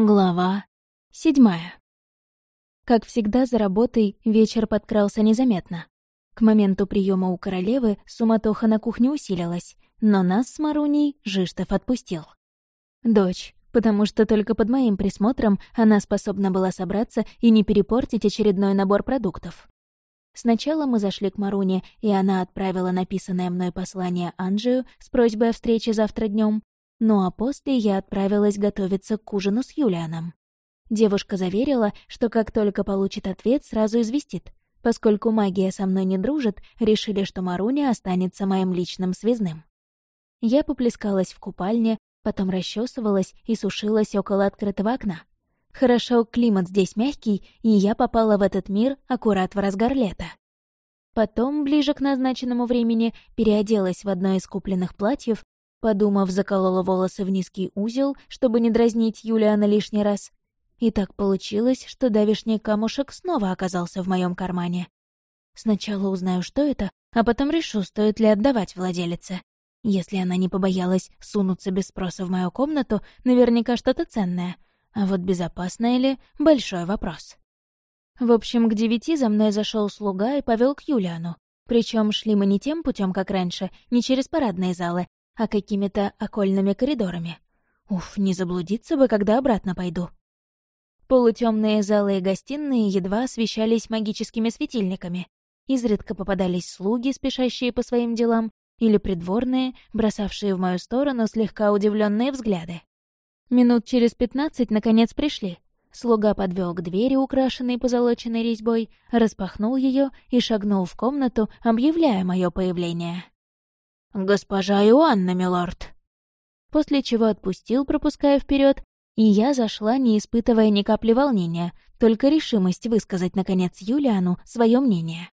Глава седьмая. Как всегда, за работой вечер подкрался незаметно. К моменту приема у королевы суматоха на кухне усилилась, но нас с Маруней Жиштов отпустил. Дочь, потому что только под моим присмотром она способна была собраться и не перепортить очередной набор продуктов. Сначала мы зашли к Маруне, и она отправила написанное мной послание Анжею с просьбой о встрече завтра днем, ну а после я отправилась готовиться к ужину с Юлианом. Девушка заверила, что как только получит ответ, сразу известит. Поскольку магия со мной не дружит, решили, что Маруня останется моим личным связным. Я поплескалась в купальне, потом расчесывалась и сушилась около открытого окна. Хорошо, климат здесь мягкий, и я попала в этот мир аккурат в разгар лета. Потом, ближе к назначенному времени, переоделась в одно из купленных платьев Подумав, заколола волосы в низкий узел, чтобы не дразнить Юлиана лишний раз. И так получилось, что давишний камушек снова оказался в моем кармане. Сначала узнаю, что это, а потом решу, стоит ли отдавать владелице. Если она не побоялась сунуться без спроса в мою комнату, наверняка что-то ценное. А вот безопасное ли — большой вопрос. В общем, к девяти за мной зашел слуга и повел к Юлиану. Причем шли мы не тем путем, как раньше, не через парадные залы, а какими-то окольными коридорами. Уф, не заблудиться бы, когда обратно пойду. Полутемные залы и гостиные едва освещались магическими светильниками. Изредка попадались слуги, спешащие по своим делам, или придворные, бросавшие в мою сторону слегка удивленные взгляды. Минут через пятнадцать наконец пришли. Слуга подвел к двери, украшенной позолоченной резьбой, распахнул ее и шагнул в комнату, объявляя мое появление. «Госпожа Иоанна, милорд!» После чего отпустил, пропуская вперед, и я зашла, не испытывая ни капли волнения, только решимость высказать, наконец, Юлиану свое мнение.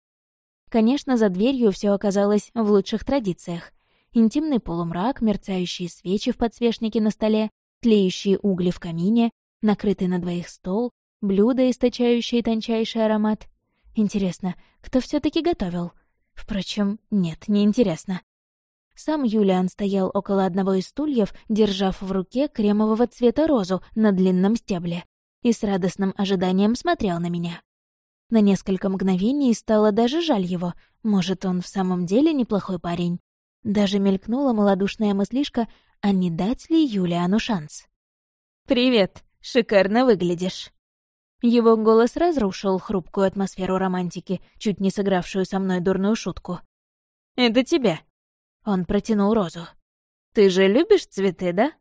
Конечно, за дверью все оказалось в лучших традициях. Интимный полумрак, мерцающие свечи в подсвечнике на столе, тлеющие угли в камине, накрытый на двоих стол, блюда, источающие тончайший аромат. Интересно, кто все таки готовил? Впрочем, нет, не интересно. Сам Юлиан стоял около одного из стульев, держав в руке кремового цвета розу на длинном стебле, и с радостным ожиданием смотрел на меня. На несколько мгновений стало даже жаль его. Может, он в самом деле неплохой парень. Даже мелькнула малодушная мыслишка, а не дать ли Юлиану шанс. «Привет, шикарно выглядишь». Его голос разрушил хрупкую атмосферу романтики, чуть не сыгравшую со мной дурную шутку. «Это тебе», он протянул розу. «Ты же любишь цветы, да?»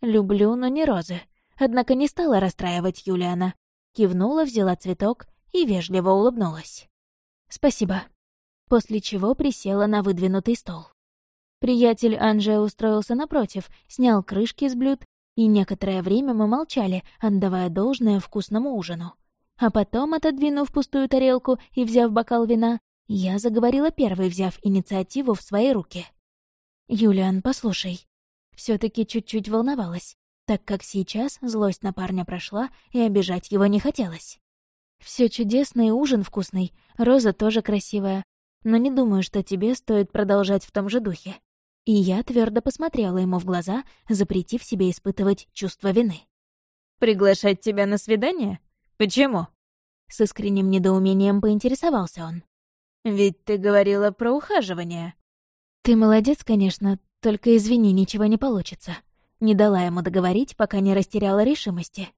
«Люблю, но не розы». Однако не стала расстраивать Юлиана. Кивнула, взяла цветок и вежливо улыбнулась. «Спасибо». После чего присела на выдвинутый стол. Приятель Анже устроился напротив, снял крышки с блюд, и некоторое время мы молчали, отдавая должное вкусному ужину. А потом, отодвинув пустую тарелку и взяв бокал вина, я заговорила первой, взяв инициативу в свои руки. «Юлиан, послушай». все таки чуть-чуть волновалась, так как сейчас злость на парня прошла, и обижать его не хотелось. Все чудесно и ужин вкусный, роза тоже красивая, но не думаю, что тебе стоит продолжать в том же духе. И я твердо посмотрела ему в глаза, запретив себе испытывать чувство вины. «Приглашать тебя на свидание? Почему?» С искренним недоумением поинтересовался он. Ведь ты говорила про ухаживание. Ты молодец, конечно, только извини, ничего не получится. Не дала ему договорить, пока не растеряла решимости.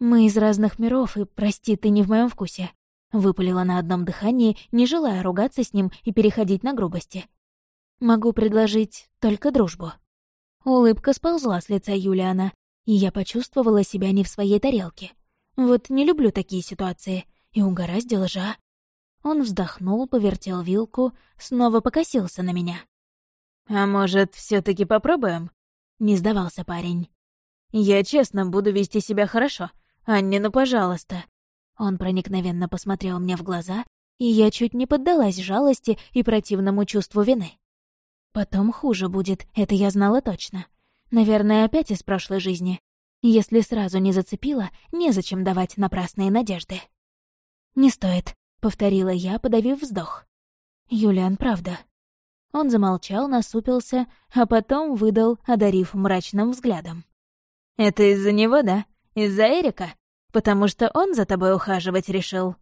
Мы из разных миров, и, прости, ты не в моем вкусе. Выпалила на одном дыхании, не желая ругаться с ним и переходить на грубости. Могу предложить только дружбу. Улыбка сползла с лица Юлиана, и я почувствовала себя не в своей тарелке. Вот не люблю такие ситуации, и угораздило же, а. Он вздохнул, повертел вилку, снова покосился на меня. «А может, все таки попробуем?» — не сдавался парень. «Я честно буду вести себя хорошо. Анне, ну пожалуйста». Он проникновенно посмотрел мне в глаза, и я чуть не поддалась жалости и противному чувству вины. Потом хуже будет, это я знала точно. Наверное, опять из прошлой жизни. Если сразу не зацепила, незачем давать напрасные надежды. «Не стоит», — повторила я, подавив вздох. «Юлиан, правда». Он замолчал, насупился, а потом выдал, одарив мрачным взглядом. «Это из-за него, да? Из-за Эрика? Потому что он за тобой ухаживать решил?»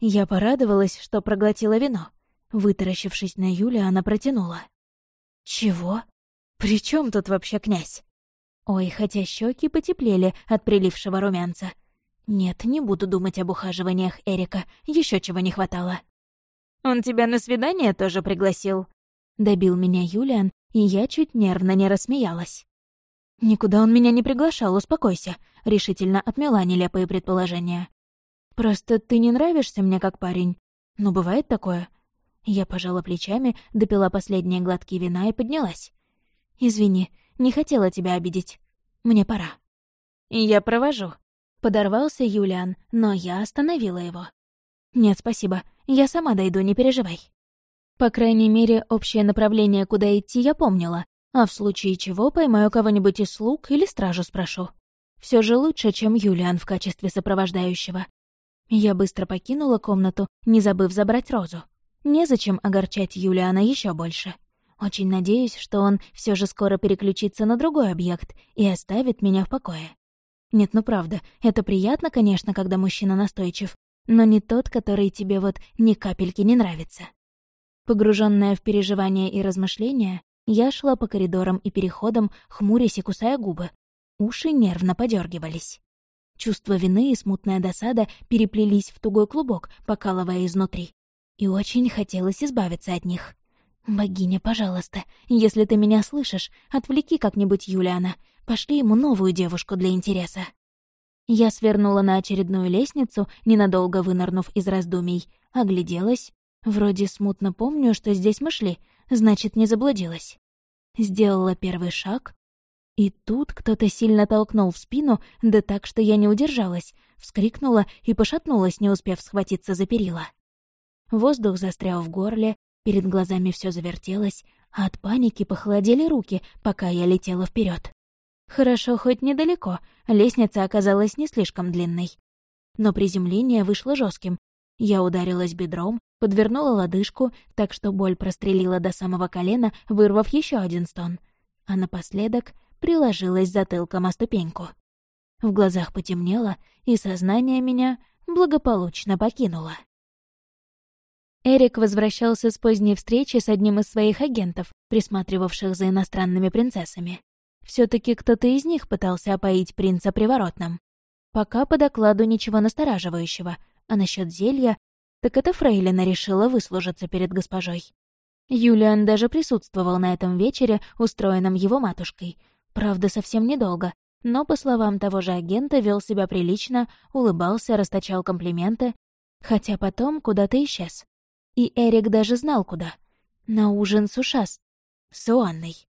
Я порадовалась, что проглотила вино. Вытаращившись на Юля, она протянула. «Чего? При чем тут вообще князь?» Ой, хотя щеки потеплели от прилившего румянца. Нет, не буду думать об ухаживаниях Эрика, еще чего не хватало. «Он тебя на свидание тоже пригласил?» Добил меня Юлиан, и я чуть нервно не рассмеялась. «Никуда он меня не приглашал, успокойся», — решительно отмела нелепые предположения. «Просто ты не нравишься мне как парень. Ну, бывает такое». Я пожала плечами, допила последние глотки вина и поднялась. «Извини, не хотела тебя обидеть. Мне пора». «Я провожу». Подорвался Юлиан, но я остановила его. «Нет, спасибо. Я сама дойду, не переживай». По крайней мере, общее направление, куда идти, я помнила, а в случае чего поймаю кого-нибудь из слуг или стражу спрошу. Все же лучше, чем Юлиан в качестве сопровождающего. Я быстро покинула комнату, не забыв забрать розу. Незачем огорчать Юлиана еще больше. Очень надеюсь, что он все же скоро переключится на другой объект и оставит меня в покое. Нет, ну правда, это приятно, конечно, когда мужчина настойчив, но не тот, который тебе вот ни капельки не нравится. Погруженная в переживания и размышления, я шла по коридорам и переходам, хмурясь и кусая губы. Уши нервно подергивались. Чувство вины и смутная досада переплелись в тугой клубок, покалывая изнутри. И очень хотелось избавиться от них. «Богиня, пожалуйста, если ты меня слышишь, отвлеки как-нибудь Юлиана. Пошли ему новую девушку для интереса». Я свернула на очередную лестницу, ненадолго вынырнув из раздумий, огляделась Вроде смутно помню, что здесь мы шли, значит, не заблудилась. Сделала первый шаг, и тут кто-то сильно толкнул в спину, да так, что я не удержалась, вскрикнула и пошатнулась, не успев схватиться за перила. Воздух застрял в горле, перед глазами все завертелось, а от паники похолодели руки, пока я летела вперед. Хорошо, хоть недалеко, лестница оказалась не слишком длинной. Но приземление вышло жестким. Я ударилась бедром, подвернула лодыжку, так что боль прострелила до самого колена, вырвав еще один стон. А напоследок приложилась затылком о ступеньку. В глазах потемнело, и сознание меня благополучно покинуло. Эрик возвращался с поздней встречи с одним из своих агентов, присматривавших за иностранными принцессами. все таки кто-то из них пытался опоить принца приворотным. Пока по докладу ничего настораживающего, а насчет зелья так это Фрейлина решила выслужиться перед госпожой. Юлиан даже присутствовал на этом вечере, устроенном его матушкой. Правда, совсем недолго, но, по словам того же агента, вел себя прилично, улыбался, расточал комплименты, хотя потом куда-то исчез. И Эрик даже знал, куда. На ужин с ушас. С Уанной.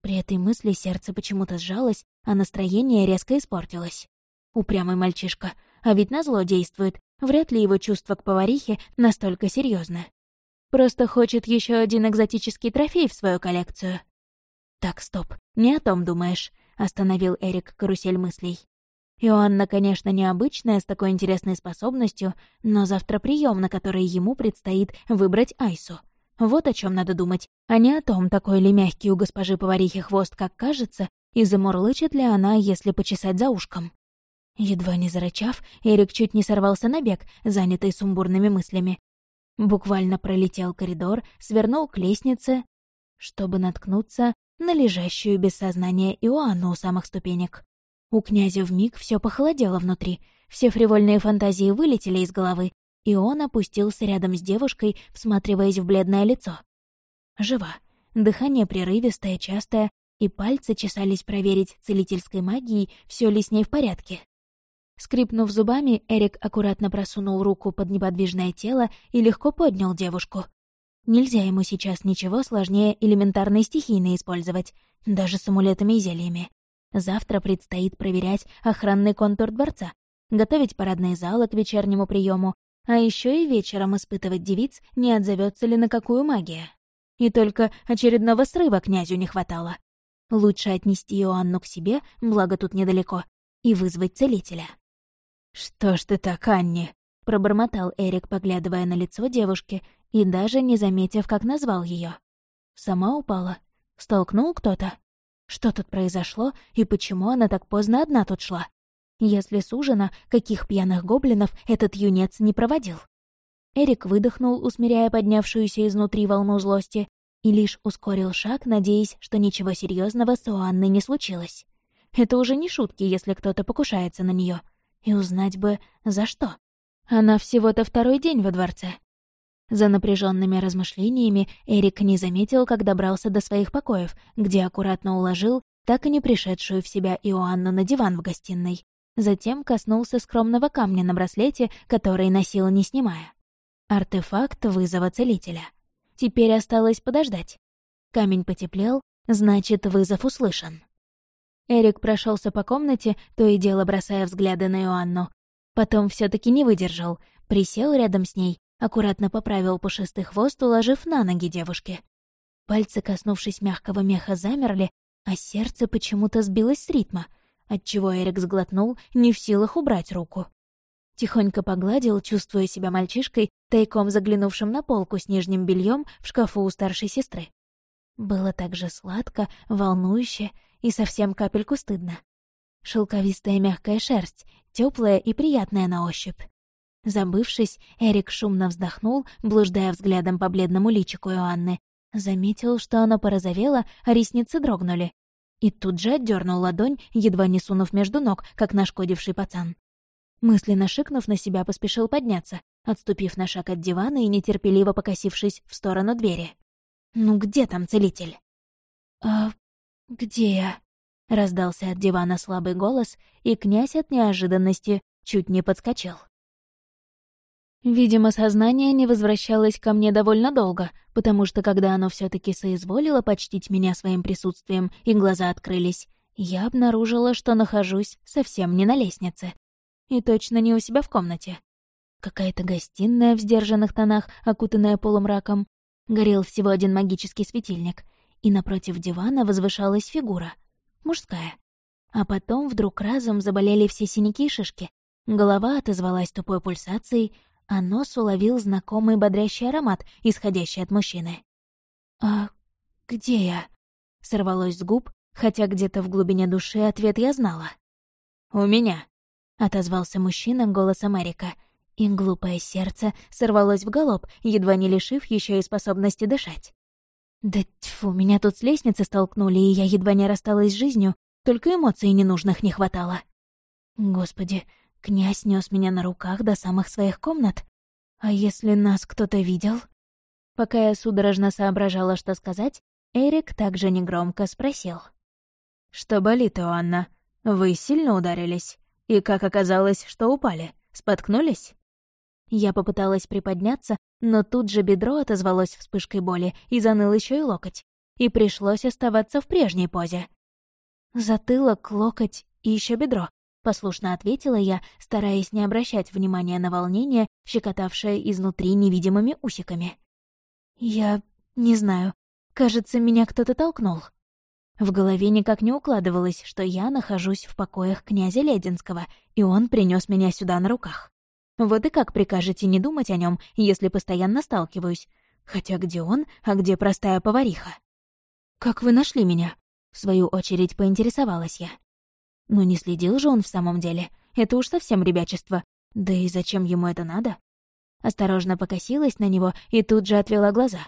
При этой мысли сердце почему-то сжалось, а настроение резко испортилось. Упрямый мальчишка, а ведь назло действует, Вряд ли его чувство к поварихе настолько серьезно. Просто хочет еще один экзотический трофей в свою коллекцию. «Так, стоп, не о том думаешь», — остановил Эрик карусель мыслей. Иоанна, конечно, необычная, с такой интересной способностью, но завтра прием, на который ему предстоит выбрать Айсу. Вот о чем надо думать, а не о том, такой ли мягкий у госпожи поварихи хвост, как кажется, и замурлычет ли она, если почесать за ушком. Едва не зарычав, Эрик чуть не сорвался на бег, занятый сумбурными мыслями. Буквально пролетел коридор, свернул к лестнице, чтобы наткнуться на лежащую без сознания Иоанну у самых ступенек. У князя вмиг все похолодело внутри, все фривольные фантазии вылетели из головы, и он опустился рядом с девушкой, всматриваясь в бледное лицо. Жива. Дыхание прерывистое, частое, и пальцы чесались проверить целительской магией, все ли с ней в порядке. Скрипнув зубами, Эрик аккуратно просунул руку под неподвижное тело и легко поднял девушку. Нельзя ему сейчас ничего сложнее элементарной стихийной использовать, даже с амулетами и зельями. Завтра предстоит проверять охранный контур дворца, готовить парадные залы к вечернему приему, а еще и вечером испытывать девиц, не отзовется ли на какую магию. И только очередного срыва князю не хватало. Лучше отнести Иоанну к себе, благо тут недалеко, и вызвать целителя. «Что ж ты так, Анни?» — пробормотал Эрик, поглядывая на лицо девушки и даже не заметив, как назвал ее. Сама упала. Столкнул кто-то? Что тут произошло и почему она так поздно одна тут шла? если с каких пьяных гоблинов этот юнец не проводил. Эрик выдохнул, усмиряя поднявшуюся изнутри волну злости, и лишь ускорил шаг, надеясь, что ничего серьезного с Уанной не случилось. Это уже не шутки, если кто-то покушается на нее. И узнать бы, за что. Она всего-то второй день во дворце. За напряженными размышлениями Эрик не заметил, как добрался до своих покоев, где аккуратно уложил так и не пришедшую в себя Иоанну на диван в гостиной. Затем коснулся скромного камня на браслете, который носил, не снимая. Артефакт вызова целителя. Теперь осталось подождать. Камень потеплел, значит, вызов услышан. Эрик прошелся по комнате, то и дело бросая взгляды на Иоанну. Потом все таки не выдержал, присел рядом с ней, аккуратно поправил пушистый хвост, уложив на ноги девушки. Пальцы, коснувшись мягкого меха, замерли, а сердце почему-то сбилось с ритма, отчего Эрик сглотнул, не в силах убрать руку. Тихонько погладил, чувствуя себя мальчишкой, тайком заглянувшим на полку с нижним бельем в шкафу у старшей сестры. Было так же сладко, волнующе и совсем капельку стыдно. Шелковистая мягкая шерсть, теплая и приятная на ощупь. Забывшись, Эрик шумно вздохнул, блуждая взглядом по бледному личику Иоанны. Заметил, что она порозовела, а ресницы дрогнули. И тут же отдернул ладонь, едва не сунув между ног, как нашкодивший пацан. Мысленно шикнув на себя, поспешил подняться, отступив на шаг от дивана и нетерпеливо покосившись в сторону двери. «Ну где там целитель?» «А где я?» — раздался от дивана слабый голос, и князь от неожиданности чуть не подскочил. Видимо, сознание не возвращалось ко мне довольно долго, потому что когда оно все таки соизволило почтить меня своим присутствием и глаза открылись, я обнаружила, что нахожусь совсем не на лестнице. И точно не у себя в комнате. Какая-то гостиная в сдержанных тонах, окутанная полумраком. Горел всего один магический светильник, и напротив дивана возвышалась фигура. Мужская. А потом вдруг разом заболели все синяки и шишки. Голова отозвалась тупой пульсацией, а нос уловил знакомый бодрящий аромат, исходящий от мужчины. «А где я?» — сорвалось с губ, хотя где-то в глубине души ответ я знала. «У меня», — отозвался мужчина голосом Эрика, и глупое сердце сорвалось в галоп, едва не лишив еще и способности дышать. Да тьфу, меня тут с лестницы столкнули, и я едва не рассталась с жизнью, только эмоций ненужных не хватало. Господи, Князь нес меня на руках до самых своих комнат. А если нас кто-то видел? Пока я судорожно соображала, что сказать, Эрик также негромко спросил. «Что болит, Анна? Вы сильно ударились? И как оказалось, что упали? Споткнулись?» Я попыталась приподняться, но тут же бедро отозвалось вспышкой боли и заныл еще и локоть. И пришлось оставаться в прежней позе. Затылок, локоть и еще бедро. Послушно ответила я, стараясь не обращать внимания на волнение, щекотавшее изнутри невидимыми усиками. «Я... не знаю. Кажется, меня кто-то толкнул». В голове никак не укладывалось, что я нахожусь в покоях князя Лединского, и он принес меня сюда на руках. Вот и как прикажете не думать о нем, если постоянно сталкиваюсь? Хотя где он, а где простая повариха? «Как вы нашли меня?» — в свою очередь поинтересовалась я. Но не следил же он в самом деле. Это уж совсем ребячество. Да и зачем ему это надо? Осторожно покосилась на него и тут же отвела глаза.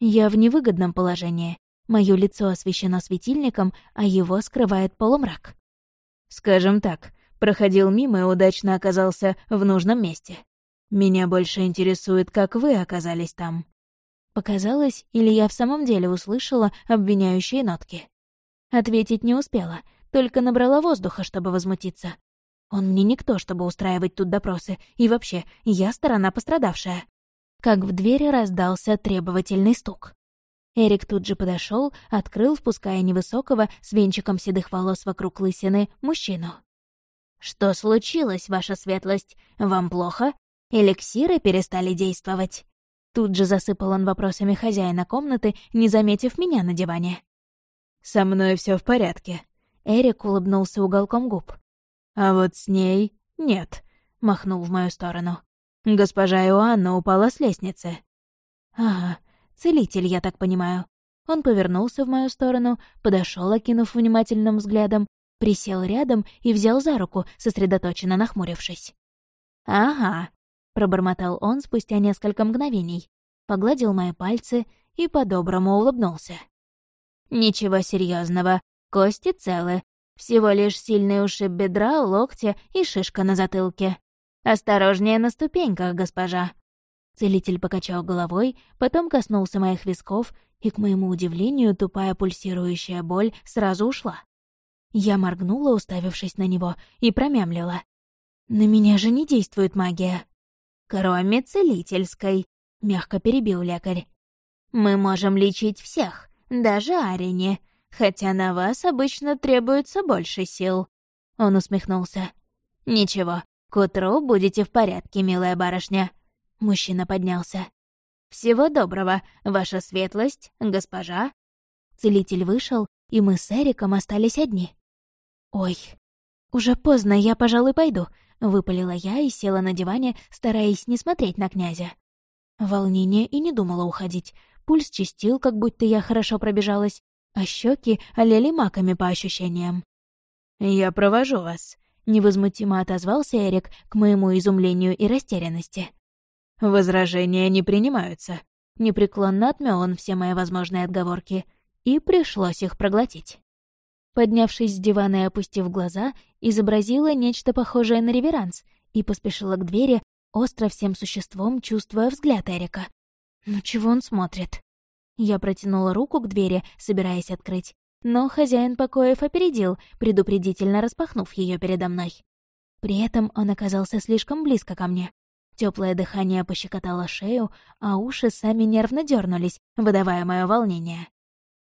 Я в невыгодном положении. Моё лицо освещено светильником, а его скрывает полумрак. Скажем так, проходил мимо и удачно оказался в нужном месте. Меня больше интересует, как вы оказались там. Показалось, или я в самом деле услышала обвиняющие нотки. Ответить не успела — только набрала воздуха, чтобы возмутиться. Он мне никто, чтобы устраивать тут допросы, и вообще, я сторона пострадавшая. Как в двери раздался требовательный стук. Эрик тут же подошел, открыл, впуская невысокого, с венчиком седых волос вокруг лысины, мужчину. «Что случилось, ваша светлость? Вам плохо? Эликсиры перестали действовать?» Тут же засыпал он вопросами хозяина комнаты, не заметив меня на диване. «Со мной все в порядке», Эрик улыбнулся уголком губ. «А вот с ней нет», — махнул в мою сторону. «Госпожа Иоанна упала с лестницы». «Ага, целитель, я так понимаю». Он повернулся в мою сторону, подошел, окинув внимательным взглядом, присел рядом и взял за руку, сосредоточенно нахмурившись. «Ага», — пробормотал он спустя несколько мгновений, погладил мои пальцы и по-доброму улыбнулся. «Ничего серьезного, кости целы, всего лишь сильный ушиб бедра, локтя и шишка на затылке. Осторожнее на ступеньках, госпожа». Целитель покачал головой, потом коснулся моих висков, и, к моему удивлению, тупая пульсирующая боль сразу ушла. Я моргнула, уставившись на него, и промямлила. «На меня же не действует магия». «Кроме целительской», — мягко перебил лекарь. «Мы можем лечить всех, даже Арине, хотя на вас обычно требуется больше сил». Он усмехнулся. «Ничего, к утру будете в порядке, милая барышня». Мужчина поднялся. «Всего доброго, ваша светлость, госпожа». Целитель вышел, и мы с Эриком остались одни. «Ой, уже поздно, я, пожалуй, пойду», — выпалила я и села на диване, стараясь не смотреть на князя. Волнение и не думала уходить. Пульс чистил, как будто я хорошо пробежалась, а щеки олели маками по ощущениям. «Я провожу вас», — невозмутимо отозвался Эрик к моему изумлению и растерянности. «Возражения не принимаются». Непреклонно отмёл он все мои возможные отговорки, и пришлось их проглотить. Поднявшись с дивана и опустив глаза, изобразила нечто похожее на реверанс и поспешила к двери, остро всем существом чувствуя взгляд Эрика. Ну чего он смотрит? Я протянула руку к двери, собираясь открыть, но хозяин покоев опередил, предупредительно распахнув ее передо мной. При этом он оказался слишком близко ко мне. Теплое дыхание пощекотало шею, а уши сами нервно дернулись, выдавая мое волнение.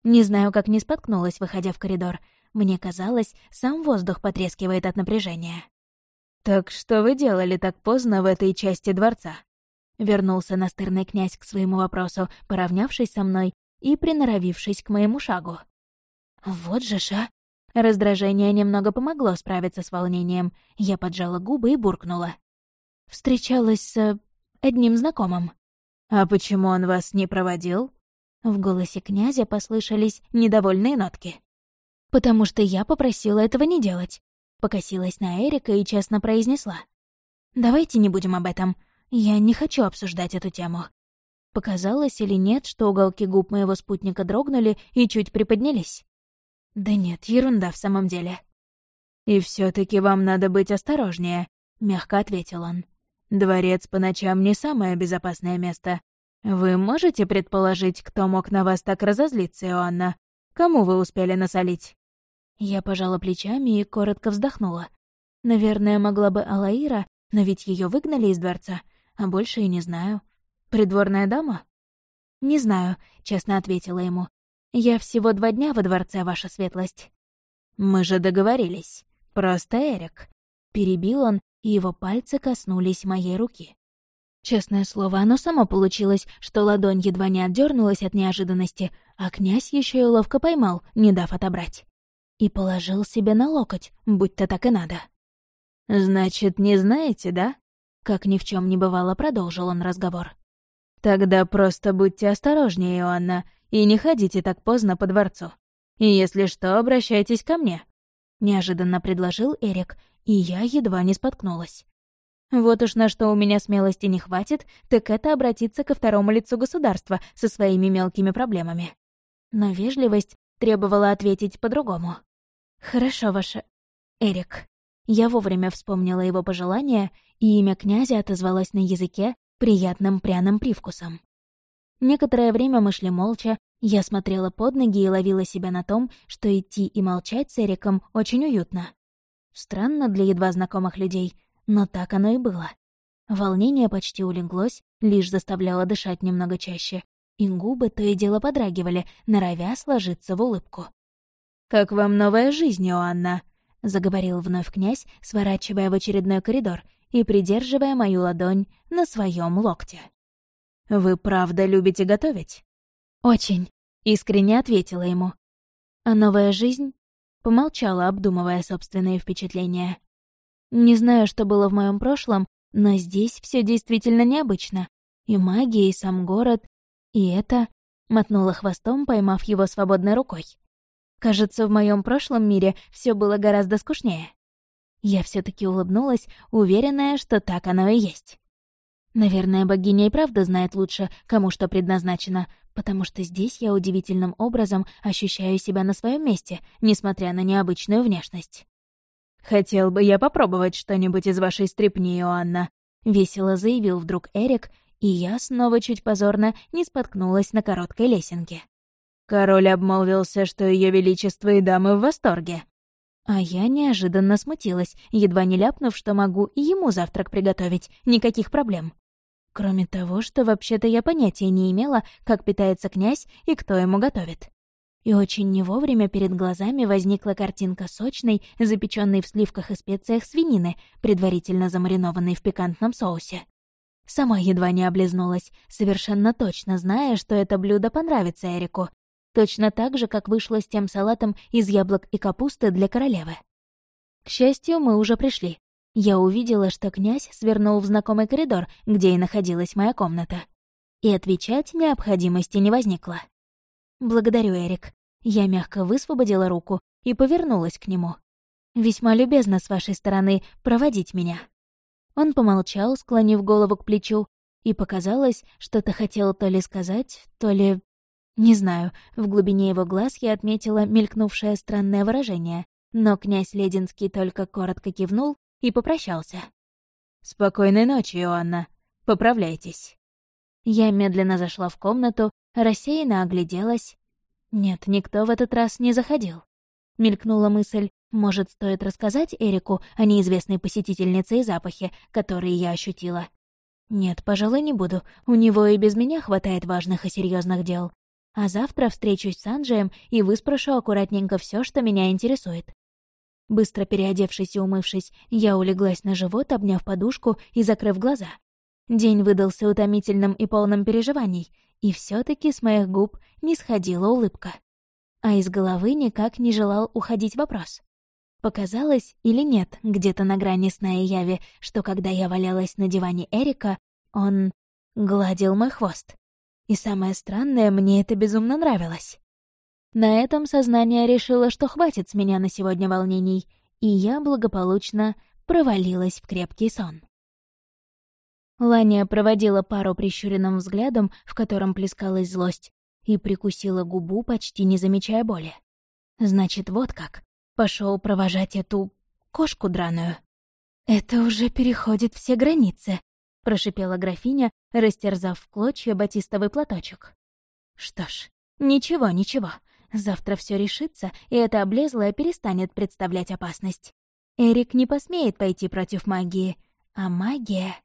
Не знаю, как не споткнулась, выходя в коридор. Мне казалось, сам воздух потрескивает от напряжения. «Так что вы делали так поздно в этой части дворца?» Вернулся настырный князь к своему вопросу, поравнявшись со мной и приноровившись к моему шагу. «Вот же ша!» Раздражение немного помогло справиться с волнением. Я поджала губы и буркнула. Встречалась с... одним знакомым. «А почему он вас не проводил?» В голосе князя послышались недовольные нотки. «Потому что я попросила этого не делать», — покосилась на Эрика и честно произнесла. «Давайте не будем об этом. Я не хочу обсуждать эту тему». Показалось или нет, что уголки губ моего спутника дрогнули и чуть приподнялись? Да нет, ерунда в самом деле. «И все таки вам надо быть осторожнее», — мягко ответил он. «Дворец по ночам не самое безопасное место. «Вы можете предположить, кто мог на вас так разозлиться, Иоанна? Кому вы успели насолить?» Я пожала плечами и коротко вздохнула. Наверное, могла бы Алаира, но ведь ее выгнали из дворца, а больше и не знаю. Придворная дама? «Не знаю», — честно ответила ему. «Я всего два дня во дворце, ваша светлость». «Мы же договорились. Просто Эрик». Перебил он, и его пальцы коснулись моей руки. Честное слово, оно само получилось, что ладонь едва не отдернулась от неожиданности, а князь еще и ловко поймал, не дав отобрать. И положил себе на локоть, будь-то так и надо. «Значит, не знаете, да?» Как ни в чем не бывало, продолжил он разговор. «Тогда просто будьте осторожнее, Иоанна, и не ходите так поздно по дворцу. И если что, обращайтесь ко мне», — неожиданно предложил Эрик, и я едва не споткнулась. Вот уж на что у меня смелости не хватит, так это обратиться ко второму лицу государства со своими мелкими проблемами. Но вежливость требовала ответить по-другому. «Хорошо, ваше... Эрик». Я вовремя вспомнила его пожелание, и имя князя отозвалось на языке приятным пряным привкусом. Некоторое время мы шли молча, я смотрела под ноги и ловила себя на том, что идти и молчать с Эриком очень уютно. Странно для едва знакомых людей, но так оно и было. Волнение почти улеглось, лишь заставляло дышать немного чаще, и губы то и дело подрагивали, норовя сложиться в улыбку. «Как вам новая жизнь, Иоанна?» — заговорил вновь князь, сворачивая в очередной коридор и придерживая мою ладонь на своем локте. «Вы правда любите готовить?» «Очень», — искренне ответила ему. «А новая жизнь?» — помолчала, обдумывая собственные впечатления. Не знаю, что было в моем прошлом, но здесь все действительно необычно. И магия, и сам город, и это... Мотнула хвостом, поймав его свободной рукой. Кажется, в моем прошлом мире все было гораздо скучнее. Я все таки улыбнулась, уверенная, что так оно и есть. Наверное, богиня и правда знает лучше, кому что предназначено, потому что здесь я удивительным образом ощущаю себя на своем месте, несмотря на необычную внешность. «Хотел бы я попробовать что-нибудь из вашей стрипни, Иоанна», — весело заявил вдруг Эрик, и я снова чуть позорно не споткнулась на короткой лесенке. Король обмолвился, что Ее Величество и дамы в восторге. А я неожиданно смутилась, едва не ляпнув, что могу и ему завтрак приготовить, никаких проблем. Кроме того, что вообще-то я понятия не имела, как питается князь и кто ему готовит. И очень не вовремя перед глазами возникла картинка сочной, запеченной в сливках и специях свинины, предварительно замаринованной в пикантном соусе. Сама едва не облизнулась, совершенно точно зная, что это блюдо понравится Эрику. Точно так же, как вышло с тем салатом из яблок и капусты для королевы. К счастью, мы уже пришли. Я увидела, что князь свернул в знакомый коридор, где и находилась моя комната. И отвечать необходимости не возникло. «Благодарю, Эрик». Я мягко высвободила руку и повернулась к нему. «Весьма любезно с вашей стороны проводить меня». Он помолчал, склонив голову к плечу, и показалось, что-то хотел то ли сказать, то ли... Не знаю, в глубине его глаз я отметила мелькнувшее странное выражение, но князь Лединский только коротко кивнул и попрощался. «Спокойной ночи, Иоанна. Поправляйтесь». Я медленно зашла в комнату, рассеянно огляделась. Нет, никто в этот раз не заходил. Мелькнула мысль, может, стоит рассказать Эрику о неизвестной посетительнице и запахе, которые я ощутила. Нет, пожалуй, не буду. У него и без меня хватает важных и серьезных дел. А завтра встречусь с Анджеем и выспрошу аккуратненько все, что меня интересует. Быстро переодевшись и умывшись, я улеглась на живот, обняв подушку и закрыв глаза. День выдался утомительным и полным переживаний, и все таки с моих губ не сходила улыбка. А из головы никак не желал уходить вопрос. Показалось или нет где-то на грани сна и яви, что когда я валялась на диване Эрика, он гладил мой хвост. И самое странное, мне это безумно нравилось. На этом сознание решило, что хватит с меня на сегодня волнений, и я благополучно провалилась в крепкий сон. Ланя проводила пару прищуренным взглядом, в котором плескалась злость, и прикусила губу, почти не замечая боли. Значит, вот как. Пошел провожать эту кошку драную. «Это уже переходит все границы», — прошипела графиня, растерзав в клочья батистовый платочек. «Что ж, ничего, ничего. Завтра все решится, и эта облезлая перестанет представлять опасность. Эрик не посмеет пойти против магии. А магия...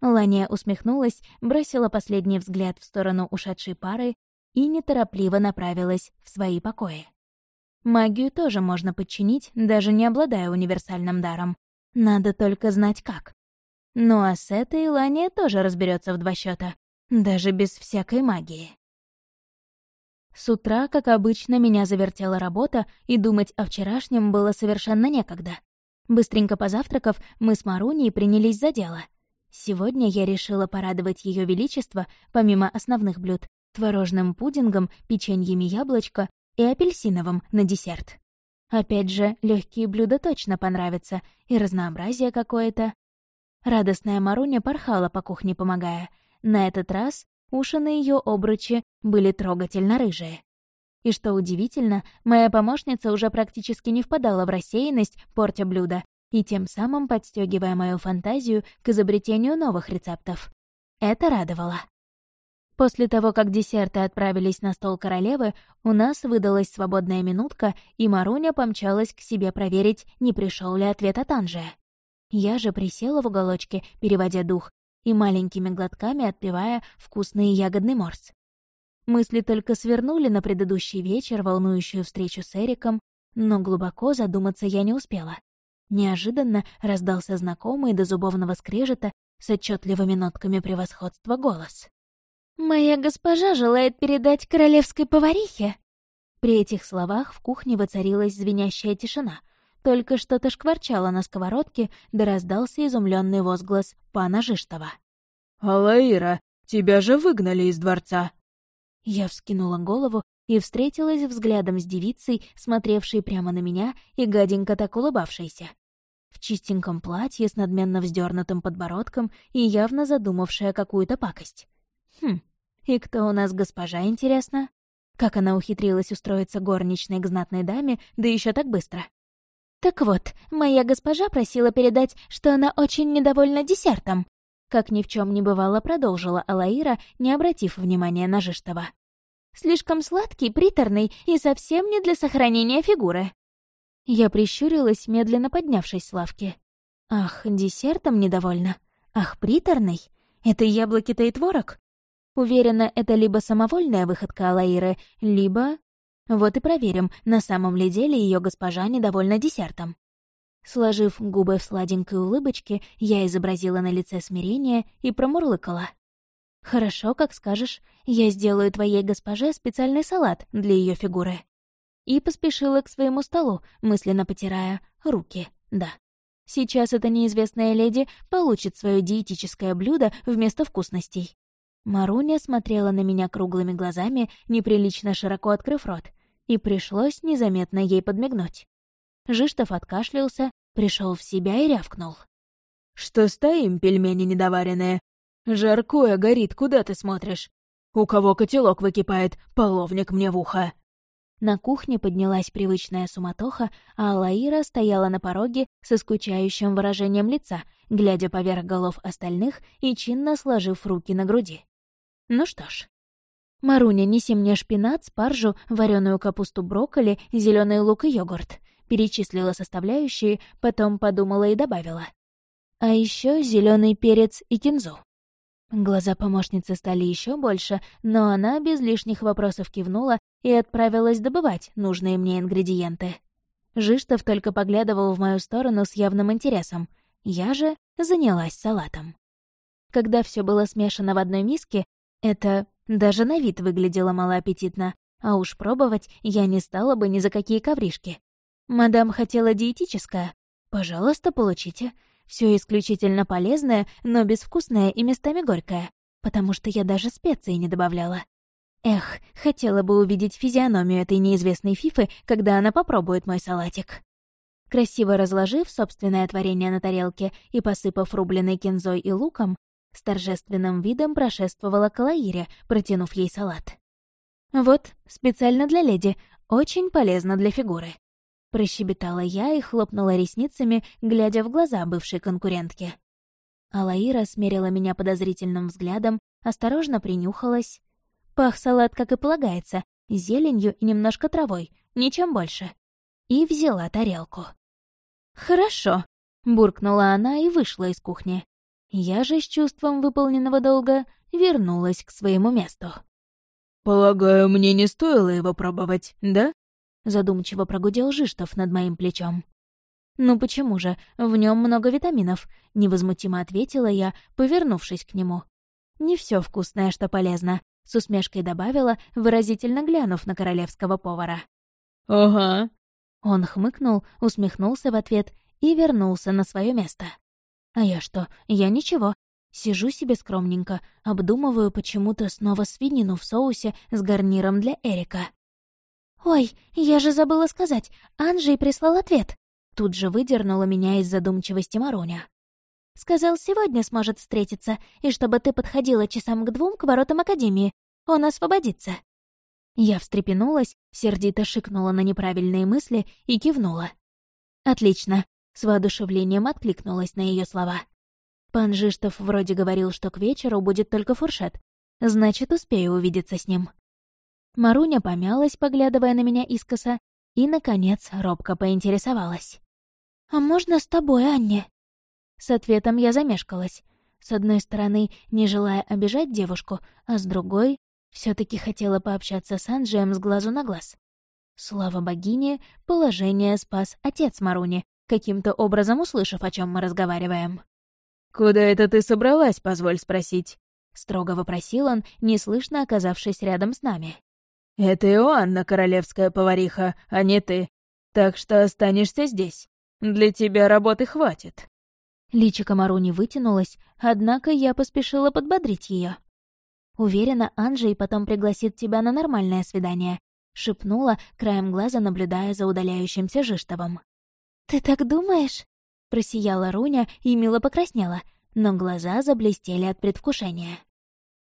Лания усмехнулась, бросила последний взгляд в сторону ушедшей пары и неторопливо направилась в свои покои. Магию тоже можно подчинить, даже не обладая универсальным даром. Надо только знать как. Ну а с этой Лания тоже разберется в два счета, даже без всякой магии. С утра, как обычно, меня завертела работа, и думать о вчерашнем было совершенно некогда. Быстренько позавтракав, мы с Маруней принялись за дело. Сегодня я решила порадовать Ее Величество, помимо основных блюд, творожным пудингом, печеньями яблочко и апельсиновым на десерт. Опять же, легкие блюда точно понравятся, и разнообразие какое-то. Радостная Маруня порхала по кухне, помогая. На этот раз уши на ее обруче были трогательно рыжие. И что удивительно, моя помощница уже практически не впадала в рассеянность, портя блюда, и тем самым подстегивая мою фантазию к изобретению новых рецептов. Это радовало. После того, как десерты отправились на стол королевы, у нас выдалась свободная минутка, и Маруня помчалась к себе проверить, не пришел ли ответ от Анжия. Я же присела в уголочке, переводя дух, и маленькими глотками отпивая вкусный ягодный морс. Мысли только свернули на предыдущий вечер волнующую встречу с Эриком, но глубоко задуматься я не успела. Неожиданно раздался знакомый до зубовного скрежета с отчетливыми нотками превосходства голос. «Моя госпожа желает передать королевской поварихе!» При этих словах в кухне воцарилась звенящая тишина — только что-то шкварчало на сковородке, да раздался изумленный возглас пана Жиштова. «Алаира, тебя же выгнали из дворца!» Я вскинула голову и встретилась взглядом с девицей, смотревшей прямо на меня и гаденько так улыбавшейся. В чистеньком платье с надменно вздернутым подбородком и явно задумавшая какую-то пакость. Хм, и кто у нас госпожа, интересно? Как она ухитрилась устроиться горничной к знатной даме, да еще так быстро? Так вот, моя госпожа просила передать, что она очень недовольна десертом. Как ни в чем не бывало, продолжила Алаира, не обратив внимания на Жиштова. Слишком сладкий, приторный и совсем не для сохранения фигуры. Я прищурилась, медленно поднявшись с лавки. Ах, десертом недовольна. Ах, приторный. Это яблоки-то и творог? Уверена, это либо самовольная выходка Алаиры, либо... Вот и проверим, на самом ли деле ее госпожа недовольна десертом. Сложив губы в сладенькой улыбочке, я изобразила на лице смирение и промурлыкала. «Хорошо, как скажешь. Я сделаю твоей госпоже специальный салат для ее фигуры». И поспешила к своему столу, мысленно потирая руки. Да, сейчас эта неизвестная леди получит свое диетическое блюдо вместо вкусностей. Маруня смотрела на меня круглыми глазами, неприлично широко открыв рот, и пришлось незаметно ей подмигнуть. Жиштов откашлялся, пришел в себя и рявкнул. «Что стоим, пельмени недоваренные? Жаркое горит, куда ты смотришь? У кого котелок выкипает, половник мне в ухо!» На кухне поднялась привычная суматоха, а Алаира стояла на пороге со скучающим выражением лица, глядя поверх голов остальных и чинно сложив руки на груди. Ну что ж. «Маруня, неси мне шпинат, спаржу, вареную капусту брокколи, зеленый лук и йогурт», перечислила составляющие, потом подумала и добавила. «А еще зеленый перец и кинзу». Глаза помощницы стали еще больше, но она без лишних вопросов кивнула и отправилась добывать нужные мне ингредиенты. Жиштов только поглядывал в мою сторону с явным интересом. Я же занялась салатом. Когда все было смешано в одной миске, это даже на вид выглядело малоаппетитно, а уж пробовать я не стала бы ни за какие ковришки. Мадам хотела диетическое. Пожалуйста, получите. Все исключительно полезное, но безвкусное и местами горькое, потому что я даже специи не добавляла. Эх, хотела бы увидеть физиономию этой неизвестной фифы, когда она попробует мой салатик. Красиво разложив собственное творение на тарелке и посыпав рубленой кинзой и луком, с торжественным видом прошествовала к Алаире, протянув ей салат. «Вот, специально для леди, очень полезно для фигуры». Прощебетала я и хлопнула ресницами, глядя в глаза бывшей конкурентки. Алаира смерила меня подозрительным взглядом, осторожно принюхалась. Пах салат, как и полагается, зеленью и немножко травой, ничем больше. И взяла тарелку. «Хорошо», — буркнула она и вышла из кухни. Я же с чувством выполненного долга вернулась к своему месту. «Полагаю, мне не стоило его пробовать, да?» Задумчиво прогудел Жиштов над моим плечом. «Ну почему же? В нем много витаминов», — невозмутимо ответила я, повернувшись к нему. «Не все вкусное, что полезно», — с усмешкой добавила, выразительно глянув на королевского повара. «Ага». Он хмыкнул, усмехнулся в ответ и вернулся на свое место. А я что? Я ничего. Сижу себе скромненько, обдумываю почему-то снова свинину в соусе с гарниром для Эрика. «Ой, я же забыла сказать, Анжей прислал ответ». Тут же выдернула меня из задумчивости Маруня. «Сказал, сегодня сможет встретиться, и чтобы ты подходила часам к двум к воротам Академии. Он освободится». Я встрепенулась, сердито шикнула на неправильные мысли и кивнула. «Отлично. С воодушевлением откликнулась на ее слова. Пан Жиштов вроде говорил, что к вечеру будет только фуршет. Значит, успею увидеться с ним. Маруня помялась, поглядывая на меня искоса, и, наконец, робко поинтересовалась. «А можно с тобой, Анне?» С ответом я замешкалась. С одной стороны, не желая обижать девушку, а с другой, все таки хотела пообщаться с Анджием с глазу на глаз. Слава богине, положение спас отец Маруни, каким-то образом услышав, о чем мы разговариваем. «Куда это ты собралась, позволь спросить?» — строго вопросил он, неслышно оказавшись рядом с нами. «Это Иоанна, королевская повариха, а не ты. Так что останешься здесь. Для тебя работы хватит». Личико Маруни вытянулось, однако я поспешила подбодрить ее. «Уверена, Анжей потом пригласит тебя на нормальное свидание. шепнула, краем глаза наблюдая за удаляющимся Жиштовым. «Ты так думаешь?» — просияла Руня и мило покраснела, но глаза заблестели от предвкушения.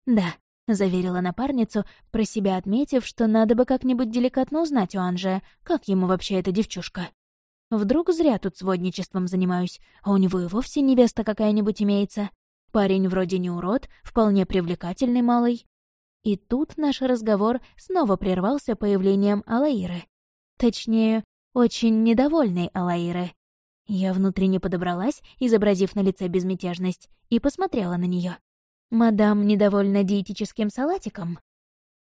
«Да», — заверила напарницу, про себя отметив, что надо бы как-нибудь деликатно узнать у Анжея, как ему вообще эта девчушка. Вдруг зря тут сводничеством занимаюсь, а у него и вовсе невеста какая-нибудь имеется. Парень вроде не урод, вполне привлекательный малый. И тут наш разговор снова прервался появлением Алаиры. Точнее, очень недовольной Алаиры. Я внутренне подобралась, изобразив на лице безмятежность, и посмотрела на нее. «Мадам недовольна диетическим салатиком?»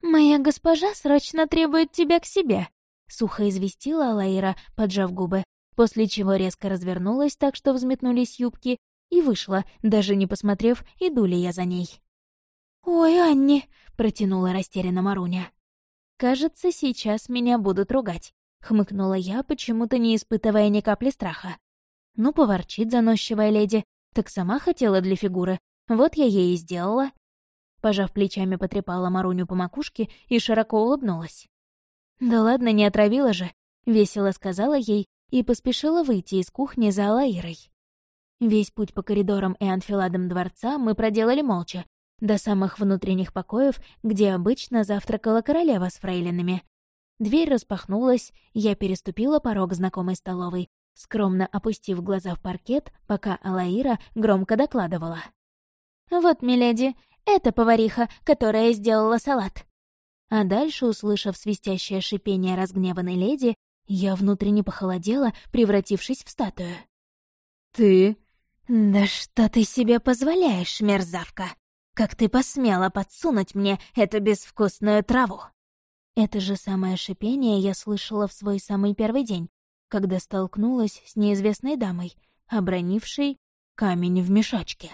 «Моя госпожа срочно требует тебя к себе», — сухо известила Алаира, поджав губы, после чего резко развернулась так, что взметнулись юбки, и вышла, даже не посмотрев, иду ли я за ней. «Ой, Анни!» — протянула растерянно Маруня. «Кажется, сейчас меня будут ругать», — хмыкнула я, почему-то не испытывая ни капли страха. «Ну, поворчит заносчивая леди. Так сама хотела для фигуры. Вот я ей и сделала». Пожав плечами, потрепала Маруню по макушке и широко улыбнулась. «Да ладно, не отравила же», — весело сказала ей и поспешила выйти из кухни за Алаирой. Весь путь по коридорам и анфиладам дворца мы проделали молча, до самых внутренних покоев, где обычно завтракала королева с фрейлинами. Дверь распахнулась, я переступила порог знакомой столовой, скромно опустив глаза в паркет, пока Алаира громко докладывала. «Вот, миледи, это повариха, которая сделала салат». А дальше, услышав свистящее шипение разгневанной леди, я внутренне похолодела, превратившись в статую. «Ты?» «Да что ты себе позволяешь, мерзавка?» Как ты посмела подсунуть мне эту безвкусную траву?» Это же самое шипение я слышала в свой самый первый день, когда столкнулась с неизвестной дамой, обронившей камень в мешочке.